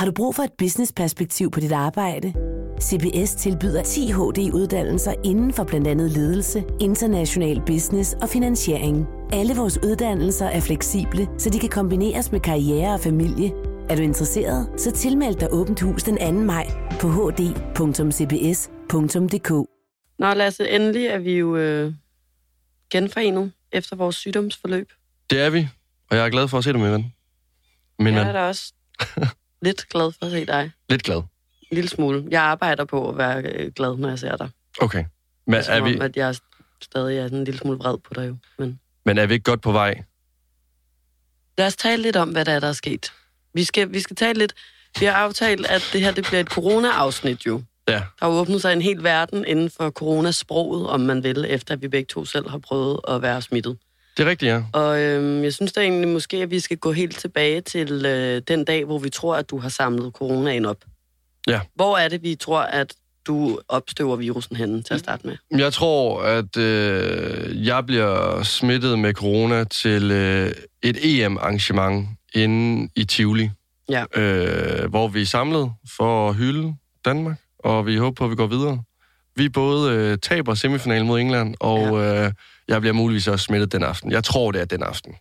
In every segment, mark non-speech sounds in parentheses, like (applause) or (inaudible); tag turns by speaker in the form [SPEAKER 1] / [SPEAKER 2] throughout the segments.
[SPEAKER 1] Har du brug for et business-perspektiv på dit arbejde? CBS tilbyder 10 HD-uddannelser inden for blandt andet ledelse, international business og finansiering. Alle vores uddannelser er fleksible, så de kan kombineres med karriere og familie. Er du interesseret, så tilmeld dig Åbent Hus den 2. maj på hd.cbs.dk.
[SPEAKER 2] Nå, Lasse, endelig er vi jo øh, genforenet efter vores sygdomsforløb.
[SPEAKER 3] Det er vi, og jeg er glad for at se dig, min ven. Min
[SPEAKER 2] Jeg
[SPEAKER 3] ven.
[SPEAKER 2] er da også (laughs) lidt glad for at se dig.
[SPEAKER 3] Lidt glad.
[SPEAKER 2] En lille smule. Jeg arbejder på at være øh, glad, når jeg ser dig.
[SPEAKER 3] Okay. Men
[SPEAKER 2] Som
[SPEAKER 3] er, vi,
[SPEAKER 2] om, at jeg stadig er sådan en lille smule vred på dig jo. Men
[SPEAKER 3] men er vi ikke godt på vej?
[SPEAKER 2] lad os tale lidt om, hvad der er, der er sket. Vi skal, vi skal tale lidt... Vi har aftalt, at det her det bliver et corona-afsnit jo.
[SPEAKER 3] Ja.
[SPEAKER 2] Der har åbnet sig en hel verden inden for coronasproget, om man vil, efter at vi begge to selv har prøvet at være smittet.
[SPEAKER 3] Det er rigtigt, ja.
[SPEAKER 2] Og øhm, jeg synes da egentlig måske, at vi skal gå helt tilbage til øh, den dag, hvor vi tror, at du har samlet coronaen op.
[SPEAKER 3] Ja.
[SPEAKER 2] Hvor er det, vi tror, at du opstøver virusen henne til at starte med?
[SPEAKER 3] Jeg tror, at øh, jeg bliver smittet med corona til øh, et EM-arrangement inde i Tivoli.
[SPEAKER 2] Ja.
[SPEAKER 3] Øh, hvor vi er samlet for at hylde Danmark, og vi håber på, at vi går videre. Vi både øh, taber semifinalen mod England, og ja. øh, jeg bliver muligvis også smittet den aften. Jeg tror, det er den aften.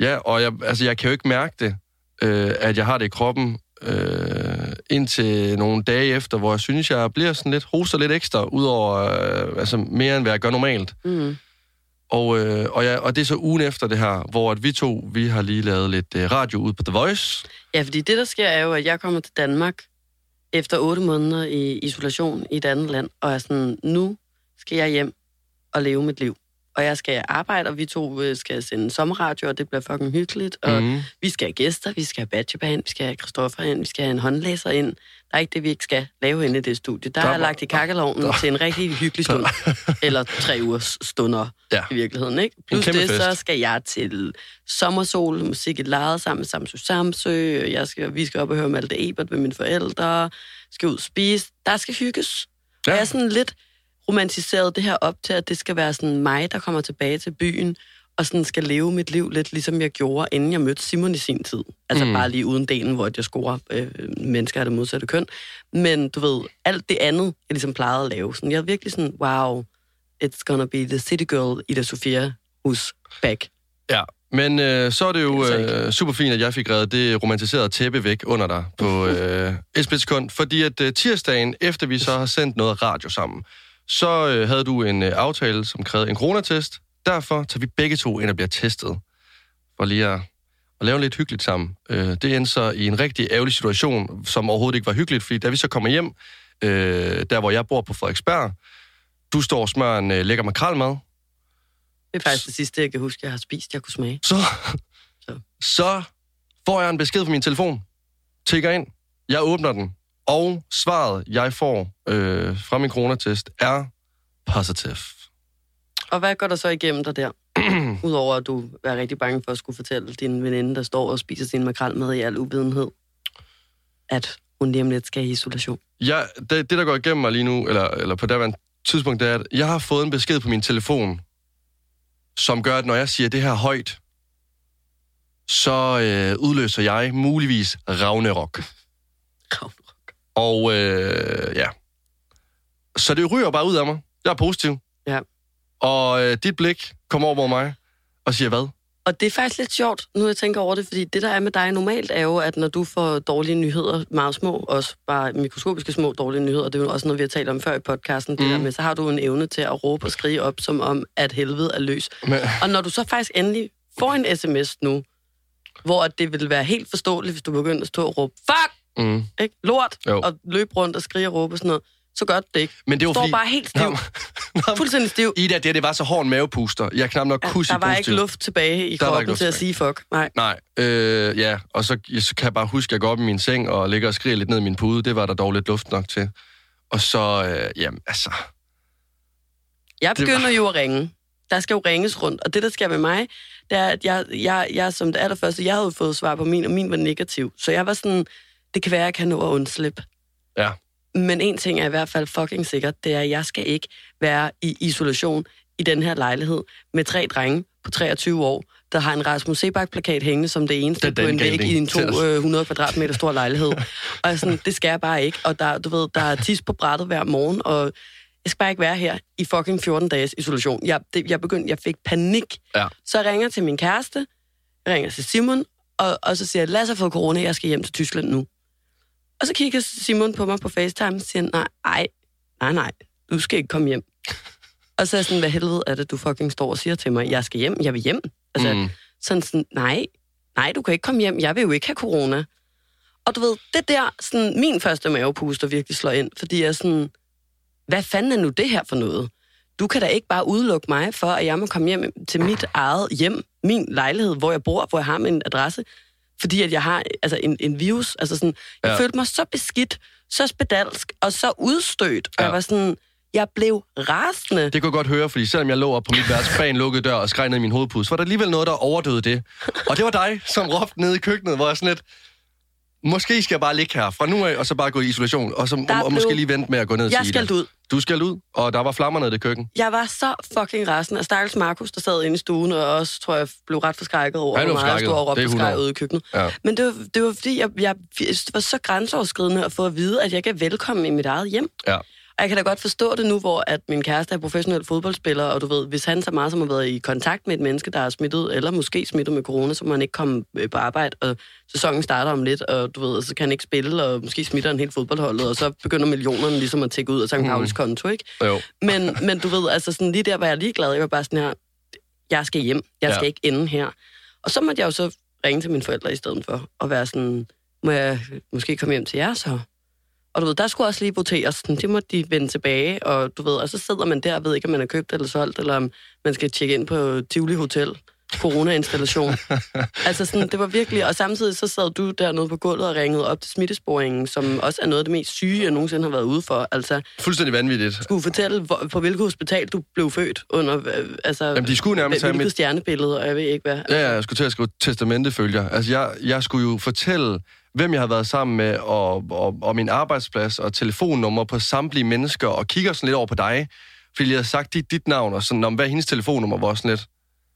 [SPEAKER 3] Ja, og jeg, altså, jeg kan jo ikke mærke det, øh, at jeg har det i kroppen, øh, indtil nogle dage efter, hvor jeg synes, jeg bliver sådan lidt, hoster lidt ekstra, udover øh, altså mere end hvad jeg gør normalt.
[SPEAKER 2] Mm.
[SPEAKER 3] Og, øh, og, ja, og det er så ugen efter det her, hvor at vi to, vi har lige lavet lidt øh, radio ud på The Voice.
[SPEAKER 2] Ja, fordi det, der sker, er jo, at jeg kommer til Danmark efter otte måneder i isolation i et andet land, og er sådan, nu skal jeg hjem og leve mit liv. Og jeg skal arbejde, og vi to øh, skal sende sommerradio, og det bliver fucking hyggeligt. Og
[SPEAKER 3] Mhm.
[SPEAKER 2] vi skal have gæster, vi skal have Badger ind, vi skal have Christoffer ind, vi skal have en håndlæser ind. Der er ikke det, vi ikke skal lave inde i det studie. Der,
[SPEAKER 3] Der
[SPEAKER 2] er lagt i kakkelovnen til en rigtig hyggelig stund. (laughs) Eller tre ugers stunder
[SPEAKER 3] Ja.
[SPEAKER 2] i virkeligheden, ikke? Plus det,
[SPEAKER 3] fest.
[SPEAKER 2] så skal jeg til Sommersol, musik i lejet sammen med Samsø Samsø. Jeg skal, vi skal op og høre Malte Ebert med mine forældre. Skal ud og spise. Der skal hygges. Ja. Jeg er sådan lidt romantiseret det her op til, at det skal være sådan mig, der kommer tilbage til byen, og sådan skal leve mit liv lidt ligesom jeg gjorde, inden jeg mødte Simon i sin tid. Altså mm. Bare lige uden delen, hvor jeg scorer øh, mennesker af det modsatte køn. Men du ved, alt det andet, jeg ligesom plejede at lave. Sådan, jeg er virkelig sådan, wow, it's gonna be the city girl Ida Sofia hos back.
[SPEAKER 3] Ja, men øh, så er det jo øh, super fint, at jeg fik reddet det romantiserede tæppe væk under dig på (laughs) øh, et splitsekund. Fordi at øh, tirsdagen, efter vi så har sendt noget radio sammen, så øh, havde du en øh, aftale, som krævede en coronatest. Derfor tager vi begge to ind og bliver testet. For lige at, at lave lidt hyggeligt sammen. Øh, det endte så i en rigtig ærgerlig situation, som overhovedet ikke var hyggeligt, fordi da vi så kommer hjem, øh, der hvor jeg bor på Frederiksberg, du står og smører en øh, lækker makrelmad,
[SPEAKER 2] Det er faktisk det sidste, jeg kan huske, jeg har spist, jeg kunne smage.
[SPEAKER 3] så,
[SPEAKER 2] Så.
[SPEAKER 3] så får jeg en besked på min telefon. Tigger ind. Jeg åbner den. Og svaret, jeg får øh, fra min coronatest, er positive.
[SPEAKER 2] Og hvad går der så igennem dig der? (clears throat) Udover at du er rigtig bange for at skulle fortælle din veninde, der står og spiser sin makrel med i al uvidenhed, at hun lige om lidt skal i isolation.
[SPEAKER 3] Jeg, det, det, der går igennem mig lige nu, eller, eller på daværende tidspunkt, det er, at jeg har fået en besked på min telefon, som gør, at når jeg siger det her højt, så øh, udløser jeg muligvis Ragnarok.
[SPEAKER 2] Ragnarok.
[SPEAKER 3] Og øh, ja. Så det ryger bare ud af mig. Jeg er positiv.
[SPEAKER 2] Ja.
[SPEAKER 3] Og øh, dit blik kommer over mod mig og siger hvad?
[SPEAKER 2] Og det er faktisk lidt sjovt, nu jeg tænker over det, fordi det, der er med dig normalt, er jo, at når du får dårlige nyheder, meget små, også bare mikroskopiske små dårlige nyheder, det er jo også noget, vi har talt om før i podcasten, det
[SPEAKER 3] Mm.
[SPEAKER 2] der med, så har du en evne til at råbe og skrige op, som om, at helvede er løs.
[SPEAKER 3] Men,
[SPEAKER 2] Og når du så faktisk endelig får en sms nu, hvor det vil være helt forståeligt, hvis du begynder at stå og råbe, fuck,
[SPEAKER 3] mm.
[SPEAKER 2] ikke? lort,
[SPEAKER 3] Jo.
[SPEAKER 2] og løbe rundt og skrige og råbe og sådan noget, så gør det ikke.
[SPEAKER 3] Men det var
[SPEAKER 2] står
[SPEAKER 3] fordi...
[SPEAKER 2] bare helt stiv,
[SPEAKER 3] Nå, (laughs)
[SPEAKER 2] fuldstændig stiv.
[SPEAKER 3] Ida, det, det var så hård mavepuster. Jeg knap nok
[SPEAKER 2] Ja,
[SPEAKER 3] kunne
[SPEAKER 2] der var ikke luft tilbage i
[SPEAKER 3] Der
[SPEAKER 2] kroppen til at sige fuck. Nej.
[SPEAKER 3] Nej, øh, ja. Og så, så kan jeg bare huske, at jeg går op i min seng og ligger og skriger lidt ned i min pude. Det var der dog lidt luft nok til. Og så, øh, jamen, altså...
[SPEAKER 2] Jeg begynder
[SPEAKER 3] var-
[SPEAKER 2] jo at ringe. Der skal jo ringes rundt. Og det, der sker med mig, det er, at jeg, jeg, jeg som det allerførste, jeg havde fået svar på min, og min var negativ. Så jeg var sådan, det kan være, at jeg kan nå at undslippe.
[SPEAKER 3] Ja.
[SPEAKER 2] Men en ting er i hvert fald fucking sikkert, det er, at jeg skal ikke være i isolation i den her lejlighed med tre drenge på 23 år, der har en Rasmus Sebak-plakat hængende som det eneste
[SPEAKER 3] Det
[SPEAKER 2] på en væg i en
[SPEAKER 3] til os.
[SPEAKER 2] 200 kvadratmeter stor lejlighed. (laughs) og sådan, det skal jeg bare ikke. Og der, du ved, der er tis på brættet hver morgen, og jeg skal bare ikke være her i fucking 14 dages isolation. Jeg, det, jeg begyndte, jeg fik panik.
[SPEAKER 3] Ja.
[SPEAKER 2] Så jeg ringer til min kæreste, jeg ringer til Simon, og, og så siger jeg, Lasse har fået corona, jeg skal hjem til Tyskland nu. Og så kigger Simon på mig på FaceTime og siger, nej, ej, nej, nej, du skal ikke komme hjem. og så er jeg sådan, hvad helvede er det, du fucking står og siger til mig, jeg skal hjem, jeg vil hjem. Altså,
[SPEAKER 3] Mm.
[SPEAKER 2] sådan sådan, nej, nej, du kan ikke komme hjem, jeg vil jo ikke have corona. Og du ved, det der, sådan, min første mavepuster virkelig slår ind, fordi jeg er sådan, hvad fanden er nu det her for noget? Du kan da ikke bare udelukke mig for, at jeg må komme hjem til mit eget hjem, min lejlighed, hvor jeg bor, hvor jeg har min adresse, fordi at jeg har altså, en, en virus. Altså sådan, jeg
[SPEAKER 3] Ja.
[SPEAKER 2] følte mig så beskidt, så spedalsk og så udstødt. Og
[SPEAKER 3] Ja.
[SPEAKER 2] jeg var sådan, jeg blev rasende.
[SPEAKER 3] Det kunne jeg godt høre, fordi selvom jeg lå op på mit værelse bag en lukket dør og skreg ned i min hovedpude, så var der alligevel noget, der overdøde det. Og det var dig, som råbte nede i køkkenet, hvor jeg sådan lidt, måske skal jeg bare ligge her fra nu af, og så bare gå i isolation, og, så, og,
[SPEAKER 2] Der
[SPEAKER 3] og
[SPEAKER 2] blev-
[SPEAKER 3] måske lige vente med at gå ned
[SPEAKER 2] Jeg
[SPEAKER 3] til
[SPEAKER 2] skal
[SPEAKER 3] Ida.
[SPEAKER 2] ud.
[SPEAKER 3] Du skal ud, og der var flammer nede i det køkken.
[SPEAKER 2] Jeg var så fucking rasende. Og stakkels Markus, der sad inde i stuen, og også, tror jeg, blev ret forskrækket over, hvor meget jeg stod og råbte
[SPEAKER 3] Det
[SPEAKER 2] og skreg
[SPEAKER 3] 100.
[SPEAKER 2] ude i køkkenet.
[SPEAKER 3] Ja.
[SPEAKER 2] Men det var, det var fordi, jeg, jeg, det var så grænseoverskridende at få at vide, at jeg ikke er velkommen i mit eget hjem.
[SPEAKER 3] Ja.
[SPEAKER 2] Jeg kan da godt forstå det nu, hvor at min kæreste er professionel fodboldspiller, og du ved, hvis han så meget som har været i kontakt med et menneske, der er smittet, eller måske smittet med corona, så må han ikke komme øh, på arbejde, og sæsonen starter om lidt, og du ved, så kan han ikke spille, og måske smitter han helt fodboldholdet, og så begynder millionerne ligesom at tække ud af St. Paulis konto, ikke?
[SPEAKER 3] Jo.
[SPEAKER 2] Men, men du ved, altså sådan lige der var jeg lige glad. Jeg var bare sådan her, jeg skal hjem. Jeg skal
[SPEAKER 3] Ja.
[SPEAKER 2] ikke ende her. Og så måtte jeg jo så ringe til mine forældre i stedet for, og være sådan, må jeg måske komme hjem til jer så? Og du ved, der skulle også lige voteres. Sådan, det må de vende tilbage, og du ved, og så sidder man der og ved ikke, om man er købt eller solgt, eller om man skal tjekke ind på Tivoli Hotel. Corona-installation. (laughs) altså sådan, det var virkelig, og samtidig så sad du dernede på gulvet og ringede op til smittesporingen, som også er noget af det mest syge, jeg nogensinde har været ude for. Altså,
[SPEAKER 3] Fuldstændig vanvittigt.
[SPEAKER 2] skulle fortælle, hvor, på hvilket hospital du blev født under, øh, altså,
[SPEAKER 3] Jamen, de skulle nærmest have
[SPEAKER 2] hvilket
[SPEAKER 3] mit...
[SPEAKER 2] stjernebillede, og jeg ved ikke hvad.
[SPEAKER 3] Ja, ja, jeg skulle til at skrive testamentefølger. Altså, jeg, jeg skulle jo fortælle, hvem jeg har været sammen med, og, og, og min arbejdsplads, og telefonnummer på samtlige mennesker, og kigger sådan lidt over på dig, fordi jeg havde sagt dit, dit navn, og sådan, om hvad hendes telefonnummer, var sådan lidt...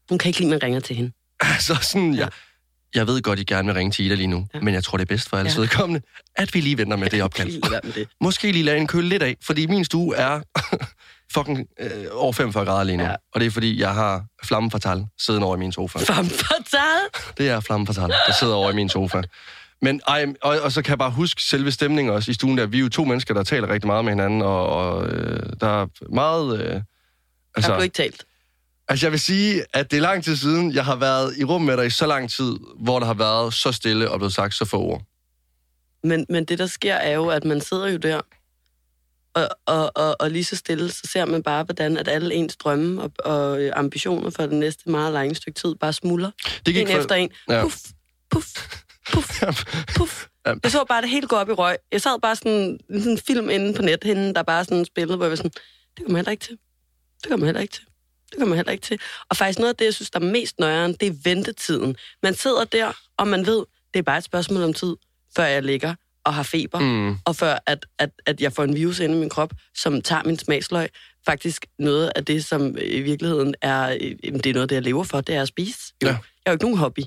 [SPEAKER 2] Hun kan ikke lide, at man ringer til hende. (laughs)
[SPEAKER 3] Altså sådan, jeg, jeg ved godt, I gerne vil ringe til Ida lige nu, ja.
[SPEAKER 2] Ja.
[SPEAKER 3] men jeg tror, det er bedst for alles
[SPEAKER 2] Ja.
[SPEAKER 3] vedkommende, at vi lige venter med det opkald.
[SPEAKER 2] Lige med det. (laughs)
[SPEAKER 3] Måske lige lade en køle lidt af, fordi min stue er (laughs) fucking øh, over 45 grader lige nu. Ja.
[SPEAKER 2] Ja.
[SPEAKER 3] Og det er fordi, jeg har flamme fatal siddende over i min sofa.
[SPEAKER 2] Femme fatale.
[SPEAKER 3] Det er flamme fatal, der sidder over i min sofa. Men ej, og, og så kan jeg bare huske selve stemningen også i stuen der. Vi er jo to mennesker, der taler rigtig meget med hinanden, og, og øh, der er meget... Øh,
[SPEAKER 2] Der
[SPEAKER 3] altså,
[SPEAKER 2] blev ikke talt.
[SPEAKER 3] altså, jeg vil sige, at det er lang tid siden, jeg har været i rum med dig i så lang tid, hvor der har været så stille og blevet sagt så få ord.
[SPEAKER 2] Men, men det, der sker, er jo, at man sidder jo der, og, og, og, og lige så stille, så ser man bare, hvordan at alle ens drømme og, og ambitioner for det næste meget lange stykke tid bare smuldrer.
[SPEAKER 3] Det gik
[SPEAKER 2] En
[SPEAKER 3] for-
[SPEAKER 2] efter en.
[SPEAKER 3] Ja.
[SPEAKER 2] Puff, puff, puff. Jeg så bare det hele gå op i røg. Jeg sad bare sådan sådan en film inde på net, hende, der bare sådan spillede, hvor jeg var sådan, det kommer heller ikke til. Det kommer heller ikke til. Det kommer heller ikke til. Og faktisk noget af det, jeg synes, der er mest nøjeren, det er ventetiden. Man sidder der, og man ved, det er bare et spørgsmål om tid, før jeg ligger og har feber,
[SPEAKER 3] Mm.
[SPEAKER 2] og før at, at, at jeg får en virus inde i min krop, som tager min smagsløg. Faktisk noget af det, som i virkeligheden er, øh, det er noget det, jeg lever for, det er at spise. Jo.
[SPEAKER 3] Ja.
[SPEAKER 2] Jeg har jo ikke nogen hobby.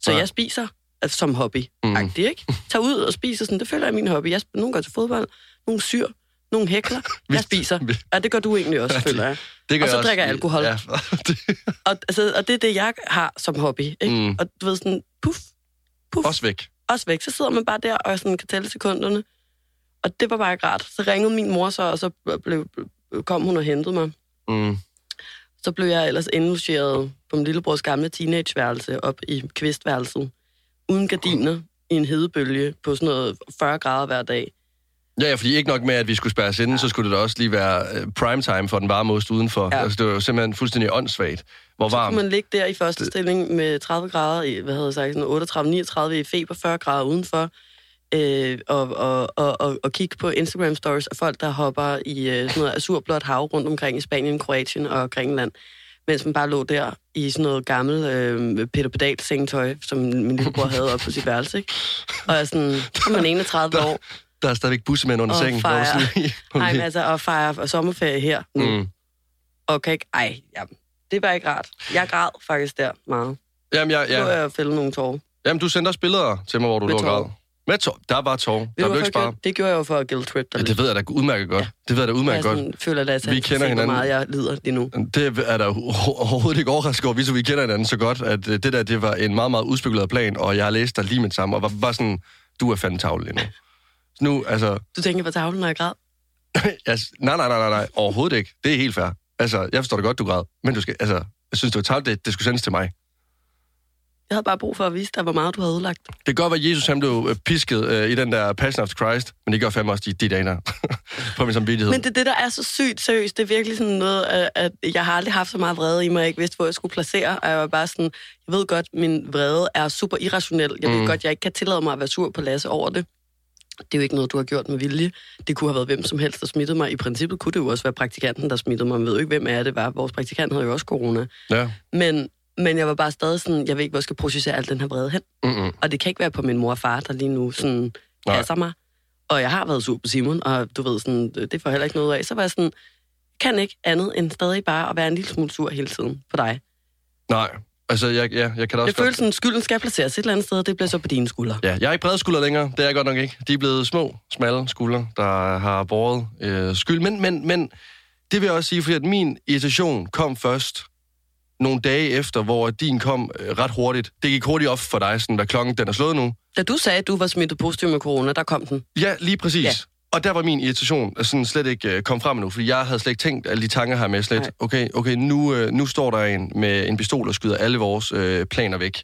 [SPEAKER 2] Så
[SPEAKER 3] Nej.
[SPEAKER 2] jeg spiser som hobby.
[SPEAKER 3] Mm.
[SPEAKER 2] Ikke? Tag ud og spiser sådan, det føler jeg min hobby. Jeg, nogle går til fodbold, nogle syr, nogle hækler. (laughs) Jeg spiser. Ja, det gør du egentlig også,
[SPEAKER 3] Ja, det-
[SPEAKER 2] føler jeg.
[SPEAKER 3] Det gør
[SPEAKER 2] Og så
[SPEAKER 3] jeg
[SPEAKER 2] drikker jeg alkohol.
[SPEAKER 3] Ja, (laughs) det,
[SPEAKER 2] Og, altså, og det er det, jeg har som hobby. Ikke?
[SPEAKER 3] Mm.
[SPEAKER 2] Og du ved sådan, puff, puff,
[SPEAKER 3] også væk.
[SPEAKER 2] også væk. Så sidder man bare der og sådan kan tælle sekunderne. Og det var bare ikke rart. Så ringede min mor så, og så blev, kom hun og hentede mig.
[SPEAKER 3] Mm.
[SPEAKER 2] Så blev jeg ellers indlogeret på min lillebrors gamle teenageværelse op i kvistværelset. Uden gardiner i en hedebølge på sådan noget 40 grader hver dag.
[SPEAKER 3] Ja, ja, fordi ikke nok med, at vi skulle spærres inden, ja. så skulle det da også lige være øh, prime time for den varme ost udenfor. Ja. Altså, det var jo simpelthen fuldstændig åndssvagt. Hvor
[SPEAKER 2] Så
[SPEAKER 3] varmt.
[SPEAKER 2] kunne man ligge der i første stilling med 30 grader, i, hvad havde jeg sagt, sådan 38-39 i feber, 40 grader udenfor, øh, og, og, og, og, og kigge på Instagram stories af folk, der hopper i øh, sådan noget azurblåt hav rundt omkring i Spanien, Kroatien og Grækenland, mens man bare lå der i sådan noget gammelt øh, Peter Pedal sengetøj, som min lillebror havde op på sit værelse, ikke? Og er sådan, så man 31 år,
[SPEAKER 3] Der er stadigvæk bussemænd under
[SPEAKER 2] Og
[SPEAKER 3] sengen. hvor
[SPEAKER 2] fejre.
[SPEAKER 3] du sådan
[SPEAKER 2] nej, men (laughs) altså, og fejre sommerferie her nu,
[SPEAKER 3] mm.
[SPEAKER 2] og kan ikke, ej, ja, det var ikke rart. Jeg græd faktisk der meget.
[SPEAKER 3] Jamen, jeg,
[SPEAKER 2] Ja. Nu er jeg fælde nogle tårer.
[SPEAKER 3] Jamen, du sendte også billeder til mig, hvor du lå og græd. Med tår. Der var tår. Der blev ikke
[SPEAKER 2] jeg
[SPEAKER 3] sparet.
[SPEAKER 2] Det gjorde jeg jo for at guilt trip dig
[SPEAKER 3] Ja, det ved jeg da udmærket godt.
[SPEAKER 2] Ja.
[SPEAKER 3] Det ved jeg da
[SPEAKER 2] jeg
[SPEAKER 3] udmærket godt.
[SPEAKER 2] sådan, føler, at jeg
[SPEAKER 3] Vi kender hinanden.
[SPEAKER 2] hvor meget jeg lider lige nu.
[SPEAKER 3] Det er der overhovedet ikke overrasket over, hvis vi kender hinanden så godt, at øh, det der, det var en meget, meget udspekuleret plan, og jeg har læst dig lige med det samme, og var bare sådan, du er fandme tavle lige nu. Nu, altså,
[SPEAKER 2] Du tænker på tavlen, når jeg græd? (laughs)
[SPEAKER 3] jeg, nej, nej, nej, nej, nej, overhovedet ikke. Det er helt fair. Altså, jeg forstår det godt, du græd, men du skal, altså, jeg synes, det var tavle, det, det skulle sendes til mig.
[SPEAKER 2] Jeg havde bare brug for at vise dig, hvor meget du havde ødelagt.
[SPEAKER 3] Det kan godt være, at Jesus han blev øh, pisket øh, i den der Passion of Christ, men det gør fandme også de, de dage (laughs) på min samvittighed.
[SPEAKER 2] Men det er det, der er så sygt seriøst. Det er virkelig sådan noget, at, at jeg har aldrig haft så meget vrede i mig, jeg ikke vidste, hvor jeg skulle placere. Og jeg var bare sådan, jeg ved godt, min vrede er super irrationel. Jeg ved
[SPEAKER 3] Mm.
[SPEAKER 2] godt, jeg ikke kan tillade mig at være sur på Lasse over det. Det er jo ikke noget, du har gjort med vilje. Det kunne have været hvem som helst, der smittede mig. I princippet kunne det jo også være praktikanten, der smittede mig. Man ved jo ikke, hvem af det var. Vores praktikant havde jo også corona.
[SPEAKER 3] Ja.
[SPEAKER 2] Men, men jeg var bare stadig sådan, jeg ved ikke, hvor jeg skal processere al den her vrede hen.
[SPEAKER 3] Mm-mm.
[SPEAKER 2] Og det kan ikke være på min mor og far, der lige nu sådan
[SPEAKER 3] Nej.
[SPEAKER 2] passer mig. Og jeg har været sur på Simon, og du ved, sådan, det får heller ikke noget af. Så var jeg sådan, kan ikke andet end stadig bare at være en lille smule sur hele tiden på dig.
[SPEAKER 3] Nej, altså, jeg, ja, jeg kan da også
[SPEAKER 2] Jeg føler sådan, skylden skal placeres et eller andet sted, det bliver så på dine skuldre.
[SPEAKER 3] Ja, jeg er ikke brede skuldre længere. Det er jeg godt nok ikke. De er blevet små, smalle skuldre, der har båret øh, skyld. Men, men, men det vil jeg også sige, fordi at min irritation kom først nogle dage efter, hvor din kom øh, ret hurtigt. Det gik hurtigt op for dig, sådan, hvad klokken den er slået nu.
[SPEAKER 2] Da du sagde, at du var smittet positiv med corona, der kom den.
[SPEAKER 3] Ja, lige præcis.
[SPEAKER 2] Ja.
[SPEAKER 3] Og der var min irritation sådan slet ikke øh, kom frem nu, fordi jeg havde slet ikke tænkt alle de tanker her med slet.
[SPEAKER 2] Nej.
[SPEAKER 3] Okay, okay nu, øh, nu står der en med en pistol og skyder alle vores øh, planer væk.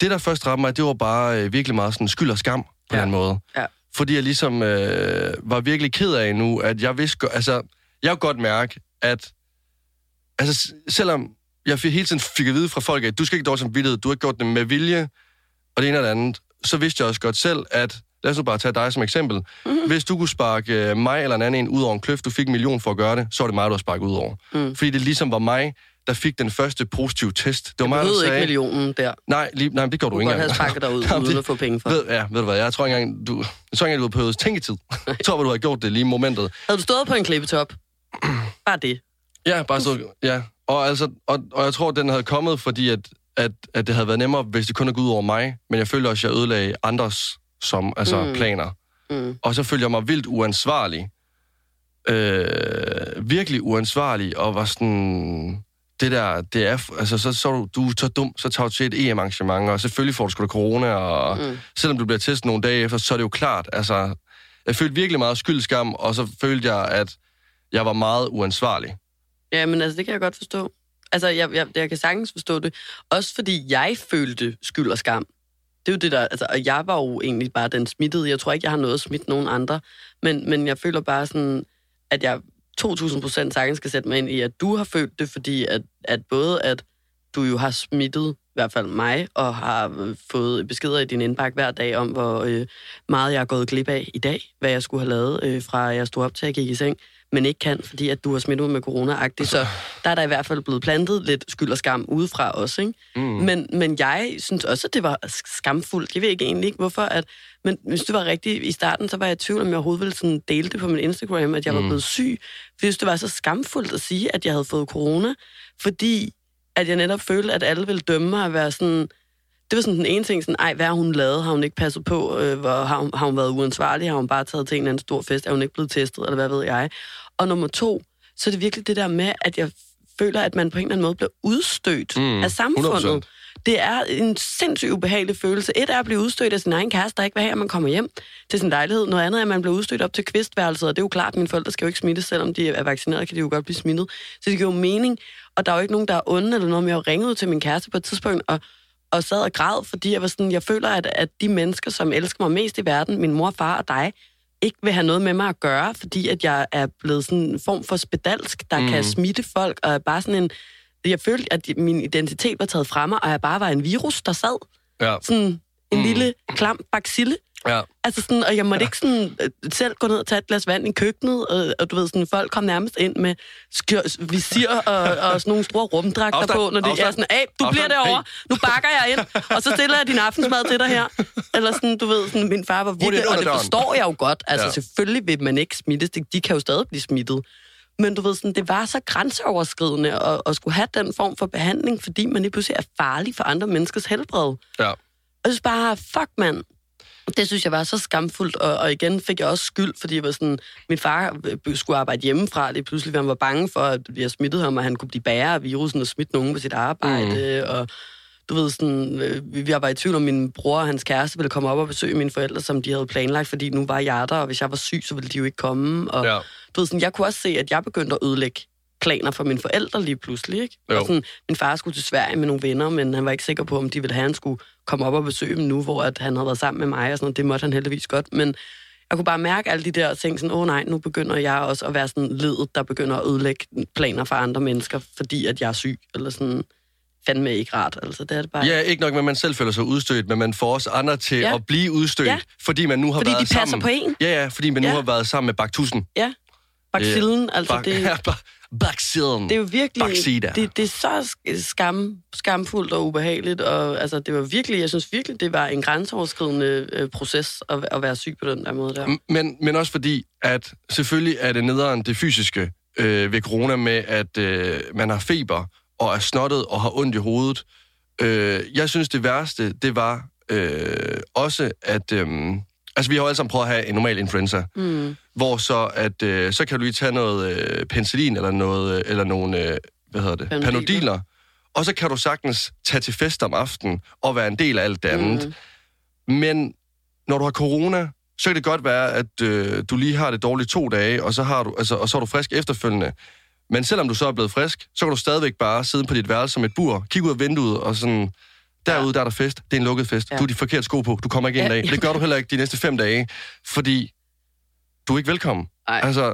[SPEAKER 3] Det, der først ramte mig, det var bare øh, virkelig meget sådan skyld og skam på
[SPEAKER 2] Ja.
[SPEAKER 3] den måde.
[SPEAKER 2] Ja.
[SPEAKER 3] Fordi jeg ligesom øh, var virkelig ked af nu, at jeg vidste, altså, jeg kunne godt mærke, at altså, selvom jeg fik, hele tiden fik at vide fra folk, at du skal ikke dårligt som vidtighed, du har ikke gjort det med vilje, og det ene og det andet, så vidste jeg også godt selv, at lad os nu bare tage dig som eksempel. Mm-hmm. Hvis du kunne sparke øh, mig eller en anden en ud over en kløft, du fik en million for at gøre det, så var det mig, du har sparket ud over.
[SPEAKER 2] Mm.
[SPEAKER 3] Fordi det ligesom var mig, der fik den første positive test. Det var
[SPEAKER 2] Jeg
[SPEAKER 3] mig, der
[SPEAKER 2] behøvede ikke
[SPEAKER 3] sagde...
[SPEAKER 2] millionen der.
[SPEAKER 3] Nej, lige, nej, det gjorde
[SPEAKER 2] Du
[SPEAKER 3] du
[SPEAKER 2] kunne
[SPEAKER 3] ikke
[SPEAKER 2] godt have
[SPEAKER 3] engang.
[SPEAKER 2] sparket dig ud, (laughs) uden at få penge for.
[SPEAKER 3] Ved, ja, ved du hvad, jeg tror ikke engang, du, jeg tror ikke engang, du havde tænketid. (laughs) Jeg tror, du havde gjort det lige i momentet.
[SPEAKER 2] Havde du stået på en klippetop? (clears throat) Bare det.
[SPEAKER 3] Ja, bare så, ja. Og, altså, og, og jeg tror, den havde kommet, fordi at, at, at det havde været nemmere, hvis det kun havde gået ud over mig. Men jeg følte også, at jeg ødelagde andres som, altså,
[SPEAKER 2] Mm.
[SPEAKER 3] planer.
[SPEAKER 2] Mm.
[SPEAKER 3] Og så følte jeg mig vildt uansvarlig. Øh, virkelig uansvarlig, og var sådan... Det der, det er... Altså, så, så er du, er så dum, så tager du til et EM-arrangement, og selvfølgelig får du sgu da corona, og
[SPEAKER 2] mm.
[SPEAKER 3] selvom du bliver testet nogle dage efter, så er det jo klart, altså... Jeg følte virkelig meget skyldskam, og så følte jeg, at jeg var meget uansvarlig.
[SPEAKER 2] Ja, men altså, det kan jeg godt forstå. Altså, jeg, jeg, jeg kan sagtens forstå det. Også fordi jeg følte skyld og skam. Det er jo det der, altså, og jeg var jo egentlig bare den smittede. Jeg tror ikke, jeg har noget at smitte nogen andre. Men, men jeg føler bare sådan, at jeg 2000 procent sagtens skal sætte mig ind i, at du har følt det, fordi at, at både at du jo har smittet i hvert fald mig, og har øh, fået beskeder i din indbakke hver dag om, hvor øh, meget jeg er gået glip af i dag, hvad jeg skulle have lavet, øh, fra jeg stod op til jeg gik i seng, men ikke kan, fordi at du har smittet med corona-agtigt. Så der er der i hvert fald blevet plantet lidt skyld og skam udefra også, ikke?
[SPEAKER 3] Mm.
[SPEAKER 2] Men, men jeg synes også, at det var skamfuldt. Jeg ved ikke egentlig ikke, hvorfor. At, men hvis det var rigtigt i starten, så var jeg i tvivl, om jeg overhovedet ville sådan dele det på min Instagram, at jeg var
[SPEAKER 3] Mm.
[SPEAKER 2] blevet syg. Fordi jeg synes, det var så skamfuldt at sige, at jeg havde fået corona. Fordi at jeg netop følte, at alle ville dømme mig at være sådan... Det var sådan den ene ting, sådan, ej, hvad har hun lavet? Har hun ikke passet på? Øh, hvor, har, hun, har hun været uansvarlig? Har hun bare taget til en eller anden stor fest? Er hun ikke blevet testet? Eller hvad ved jeg? Og nummer to, så er det virkelig det der med, at jeg føler, at man på en eller anden måde bliver udstødt
[SPEAKER 3] Mm,
[SPEAKER 2] af samfundet.
[SPEAKER 3] 100%.
[SPEAKER 2] Det er en sindssygt ubehagelig følelse. Et er at blive udstødt af sin egen kæreste, der ikke vil have, at man kommer hjem til sin lejlighed. Noget andet er, at man bliver udstødt op til kvistværelset, og det er jo klart, at mine forældre skal jo ikke smittes, selvom de er vaccineret, kan de jo godt blive smittet. Så det giver jo mening, og der er jo ikke nogen, der er onde eller noget, men jeg ud til min kæreste på et tidspunkt, og, og sad og græd, fordi jeg var sådan, jeg føler, at, at de mennesker, som elsker mig mest i verden, min mor, far og dig, ikke vil have noget med mig at gøre, fordi at jeg er blevet sådan en form for spedalsk, der mm. kan smitte folk, og er bare sådan en... Jeg følte, at min identitet var taget fra mig, og jeg bare var en virus, der sad.
[SPEAKER 3] Ja,
[SPEAKER 2] Sådan en
[SPEAKER 3] Mm.
[SPEAKER 2] lille, klam bacille.
[SPEAKER 3] Ja.
[SPEAKER 2] Altså sådan, og jeg måtte ikke sådan, øh, selv gå ned og tage et glas vand i køkkenet, og, og du ved, sådan, folk kom nærmest ind med skjør, visir og, og sådan nogle store rumdragter
[SPEAKER 3] Afstand,
[SPEAKER 2] på, når det er
[SPEAKER 3] afstand,
[SPEAKER 2] sådan, hey, du
[SPEAKER 3] afstand,
[SPEAKER 2] bliver derovre,
[SPEAKER 3] hey."
[SPEAKER 2] nu bakker jeg ind, og så stiller jeg din aftensmad til dig her. Eller sådan, du ved, sådan, min far var virkelig, og det forstår jeg jo godt. Altså
[SPEAKER 3] Ja.
[SPEAKER 2] selvfølgelig vil man ikke smittes, de, de kan jo stadig blive smittet. Men du ved, sådan, det var så grænseoverskridende at, at skulle have den form for behandling, fordi man lige pludselig er farlig for andre menneskers helbred.
[SPEAKER 3] Ja.
[SPEAKER 2] Og jeg synes bare, fuck mand, det synes jeg var så skamfuldt, og, og igen fik jeg også skyld, fordi jeg var sådan, min far øh, skulle arbejde hjemmefra, det pludselig, han var bange for, at vi har smittet ham, og han kunne blive bærer af virusen og smitte nogen på sit arbejde, mm. og du ved sådan, øh, vi var i tvivl om, min bror og hans kæreste ville komme op og besøge mine forældre, som de havde planlagt, fordi nu var jeg der, og hvis jeg var syg, så ville de jo ikke komme, og
[SPEAKER 3] Ja.
[SPEAKER 2] du ved sådan, jeg kunne også se, at jeg begyndte at ødelægge planer for mine forældre lige pludselig, ikke?
[SPEAKER 3] Jo.
[SPEAKER 2] Og sådan, min far skulle til Sverige med nogle venner, men han var ikke sikker på, om de ville have, at han skulle komme op og besøge dem nu, hvor at han havde været sammen med mig, og sådan noget. Det måtte han heldigvis godt, men jeg kunne bare mærke alle de der ting, sådan, åh oh, nej, nu begynder jeg også at være sådan ledet, der begynder at ødelægge planer for andre mennesker, fordi at jeg er syg, eller sådan, fandme ikke rart, altså det er det bare.
[SPEAKER 3] Ja, ikke nok at man selv føler sig udstødt, men man får også andre til
[SPEAKER 2] Ja.
[SPEAKER 3] at blive udstødt,
[SPEAKER 2] Ja.
[SPEAKER 3] fordi man nu har
[SPEAKER 2] Fordi
[SPEAKER 3] været
[SPEAKER 2] de passer
[SPEAKER 3] sammen.
[SPEAKER 2] på en.
[SPEAKER 3] Ja, ja, fordi man nu
[SPEAKER 2] Ja.
[SPEAKER 3] har været sammen med Baktusen.
[SPEAKER 2] Ja, bacillen, altså
[SPEAKER 3] Bak,
[SPEAKER 2] det, (laughs)
[SPEAKER 3] ja, ba- Baksillen.
[SPEAKER 2] det er jo virkelig,
[SPEAKER 3] Baksida.
[SPEAKER 2] det, det er så sk- skam, skamfuldt og ubehageligt, og altså, det var virkelig, jeg synes virkelig, det var en grænseoverskridende øh, proces at, at være syg på den der måde der.
[SPEAKER 3] Men, men også fordi, at selvfølgelig er det nederen det fysiske øh, ved corona med, at øh, man har feber og er snottet og har ondt i hovedet. Øh, jeg synes, det værste, det var øh, også, at... Øh, altså, vi har jo alle sammen prøvet at have en normal influenza,
[SPEAKER 2] Mm.
[SPEAKER 3] Hvor så, at, øh, så kan du lige tage noget øh, penicillin eller, noget, øh, eller nogle, øh, hvad hedder det,
[SPEAKER 2] Panodiler.
[SPEAKER 3] panodiler, og så kan du sagtens tage til fest om aftenen og være en del af alt det andet.
[SPEAKER 2] Mm.
[SPEAKER 3] Men når du har corona, så kan det godt være, at øh, du lige har det dårligt to dage, og så, har du, altså, og så er du frisk efterfølgende. Men selvom du så er blevet frisk, så kan du stadigvæk bare sidde på dit værelse som et bur, kigge ud af vinduet og sådan, derude der er der fest, det er en lukket fest,
[SPEAKER 2] Ja.
[SPEAKER 3] du har de forkerte sko på, du kommer ikke ind i
[SPEAKER 2] Ja.
[SPEAKER 3] dag. Det gør du heller ikke de næste fem dage, fordi du er ikke velkommen.
[SPEAKER 2] Ej.
[SPEAKER 3] Altså,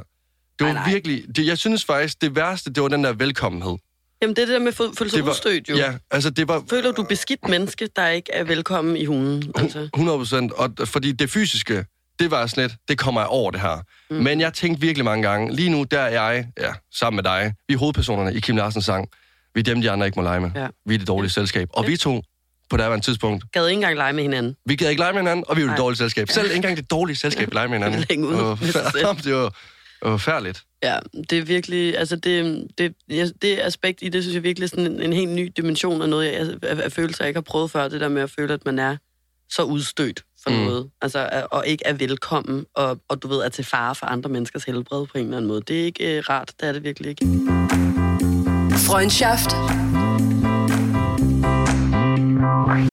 [SPEAKER 3] det var
[SPEAKER 2] Nej, nej.
[SPEAKER 3] virkelig, det, jeg synes faktisk, det værste, det var den der velkommenhed.
[SPEAKER 2] Jamen, det er det der med at føle føle sig udstødt, jo.
[SPEAKER 3] ja, altså det var
[SPEAKER 2] Føler du beskidt menneske, der ikke er velkommen i hulen? Altså.
[SPEAKER 3] 100 procent. Og fordi det fysiske, det var sådan lidt, det kommer jeg over det her. Mm. Men jeg tænkte virkelig mange gange, lige nu der er jeg, ja, sammen med dig, vi er hovedpersonerne i Kim Larsens sang. Vi er dem, de andre ikke må lege med.
[SPEAKER 2] Ja.
[SPEAKER 3] Vi er det dårlige selskab. Og vi to, på daværende tidspunkt,
[SPEAKER 2] Gad ikke engang lege med hinanden.
[SPEAKER 3] vi gad ikke lege med hinanden, og vi var det
[SPEAKER 2] Nej.
[SPEAKER 3] dårlige selskab. Selv ikke engang det dårlige selskab lege med hinanden. (laughs)
[SPEAKER 2] Længe selv.
[SPEAKER 3] fær- (laughs) det var, det var færdigt.
[SPEAKER 2] Ja, det er virkelig, altså det, det, ja, det aspekt i det, synes jeg virkelig er sådan en, en helt ny dimension af noget, jeg, af, af følelser, jeg ikke har prøvet før. Det der med at føle, at man er så udstødt for
[SPEAKER 3] Mm.
[SPEAKER 2] noget. Altså, og ikke er velkommen, og, og du ved, er til fare for andre menneskers helbred på en eller anden måde. Det er ikke øh, rart, det er det virkelig ikke.
[SPEAKER 4] Freundschaft.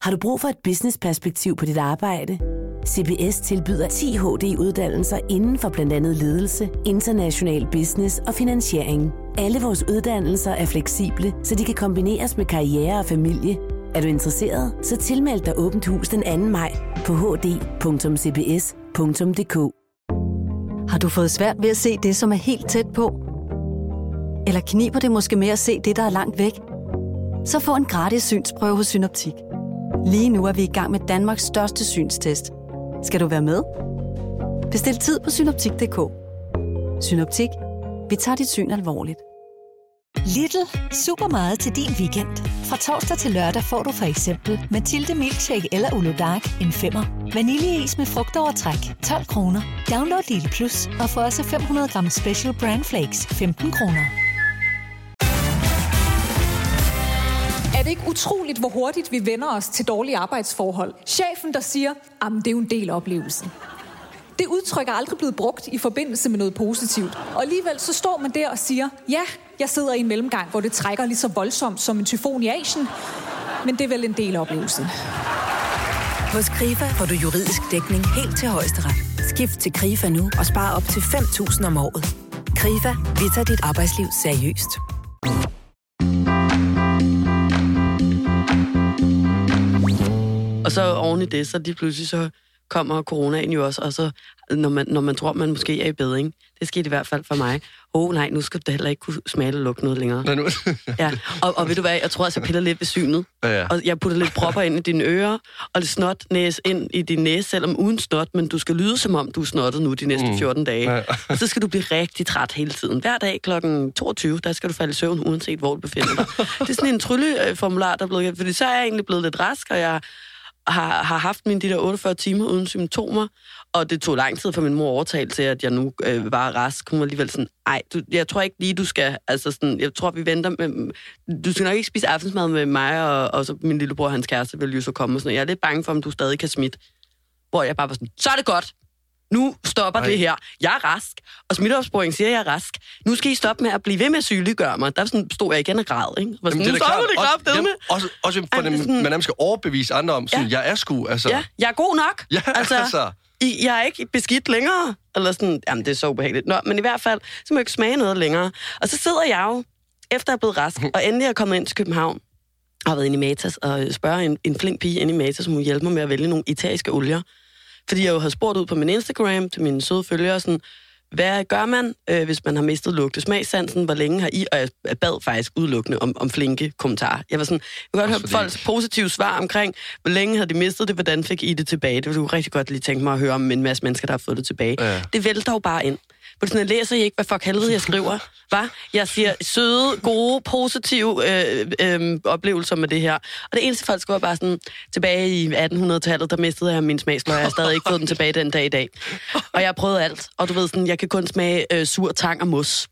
[SPEAKER 1] Har du brug for et businessperspektiv på dit arbejde? CBS tilbyder 10 HD-uddannelser inden for blandt andet ledelse, international business og finansiering. Alle vores uddannelser er fleksible, så de kan kombineres med karriere og familie. Er du interesseret, så tilmeld dig Åbent Hus den 2. maj på hd.cbs.dk.
[SPEAKER 5] Har du fået svært ved at se det, som er helt tæt på? Eller kniber det måske med at se det, der er langt væk? Så få en gratis synsprøve hos Synoptik. Lige nu er vi i gang med Danmarks største synstest. Skal du være med? Bestil tid på synoptik.dk. Synoptik. Vi tager dit syn alvorligt.
[SPEAKER 6] Little. Super meget til din weekend. Fra torsdag til lørdag får du for eksempel Mathilde Milkshake eller Ulo Dark en femmer. Vaniljeis med frugtovertræk 12 kroner. Download Lille Plus og få også 500 gram Special Brand Flakes 15 kroner.
[SPEAKER 7] Er det ikke utroligt, hvor hurtigt vi vender os til dårlige arbejdsforhold? Chefen, der siger, at det er jo en del af oplevelsen. Det udtryk er aldrig blevet brugt i forbindelse med noget positivt. Og alligevel så står man der og siger, ja, jeg sidder i en mellemgang, hvor det trækker lige så voldsomt som en tyfon i Asien. Men det er vel en del af oplevelsen.
[SPEAKER 8] Hos KRIFA får du juridisk dækning helt til højesteret. Skift til KRIFA nu og spar op til 5.000 om året. KRIFA, vi tager dit arbejdsliv seriøst.
[SPEAKER 2] Og så oven i det, så lige pludselig så kommer coronaen jo også, og så når man, når man tror, man måske er i bedring, det skete i hvert fald for mig. Åh oh, nej, nu skal det heller ikke kunne smage eller lugte noget længere.
[SPEAKER 3] Nej, nu.
[SPEAKER 2] Ja, og, og ved du hvad, jeg tror også, jeg piller lidt ved synet.
[SPEAKER 3] Ja, ja.
[SPEAKER 2] Og jeg putter lidt propper ind i dine ører, og lidt snot næs ind i din næse, selvom uden snot, men du skal lyde, som om du er snottet nu de næste 14 dage.
[SPEAKER 3] Ja.
[SPEAKER 2] Og så skal du blive rigtig træt hele tiden. Hver dag kl. 22, der skal du falde i søvn, uanset hvor du befinder dig. Det er sådan en trylleformular, der er blevet... Fordi så er jeg egentlig blevet lidt rask, og jeg har, har haft mine de der 48 timer uden symptomer, og det tog lang tid for min mor overtalt til, at jeg nu øh, var rask. Hun var alligevel sådan, ej, du, jeg tror ikke lige, du skal, altså sådan, jeg tror, vi venter med, du skal nok ikke spise aftensmad med mig, og, og så min lillebror og hans kæreste vil jo så komme og sådan noget. Jeg er lidt bange for, om du stadig kan smitte. Hvor jeg bare var sådan, så er det godt, nu stopper
[SPEAKER 3] Ej.
[SPEAKER 2] det her. Jeg er rask, og smitteopsporingen siger, at jeg er rask. Nu skal I stoppe med at blive ved med at sygeliggøre mig. Der sådan stod jeg igen og græd, ikke? Var sådan,
[SPEAKER 3] Jamen,
[SPEAKER 2] nu
[SPEAKER 3] da
[SPEAKER 2] stopper det
[SPEAKER 3] Også,
[SPEAKER 2] kraftedeme.
[SPEAKER 3] jamen, også, også for
[SPEAKER 2] Ej,
[SPEAKER 3] dem,
[SPEAKER 2] det er sådan-
[SPEAKER 3] man nærmest skal overbevise andre om, sådan,
[SPEAKER 2] Ja.
[SPEAKER 3] jeg er sgu, altså.
[SPEAKER 2] Ja, jeg er god nok.
[SPEAKER 3] Ja, (laughs) altså.
[SPEAKER 2] I, jeg er ikke beskidt længere. Eller sådan, jamen det er så ubehageligt. Nå, men i hvert fald, så må jeg ikke smage noget længere. Og så sidder jeg jo, efter jeg er blevet rask, og endelig er kommet ind til København, og har været inde i Matas, og spørger en, en flink pige inde i Matas, som hun hjælper mig med at vælge nogle italienske olier. Fordi jeg jo har spurgt ud på min Instagram til mine søde følgere, sådan, hvad gør man, øh, hvis man har mistet lugte smagsansen? Hvor længe har I? Og jeg bad faktisk udelukkende om, om flinke kommentarer. Jeg var sådan, jeg vil godt høre folks positive svar omkring, hvor længe havde de mistet det, hvordan fik I det tilbage? Det ville du rigtig godt lige tænke mig at høre om en masse mennesker, der har fået det tilbage.
[SPEAKER 3] Ja.
[SPEAKER 2] Det vælter jo bare ind. For sådan, læser I ikke, hvad fuck helvede jeg skriver. Hva? Jeg siger søde, gode, positive øh, øh, oplevelser med det her. Og det eneste folk skriver bare sådan, tilbage i 1800-tallet, der mistede jeg min smagsløg, og jeg har stadig ikke fået den tilbage den dag i dag. Og jeg har prøvet alt, og du ved sådan, jeg kan kun smage øh, sur tang og mos.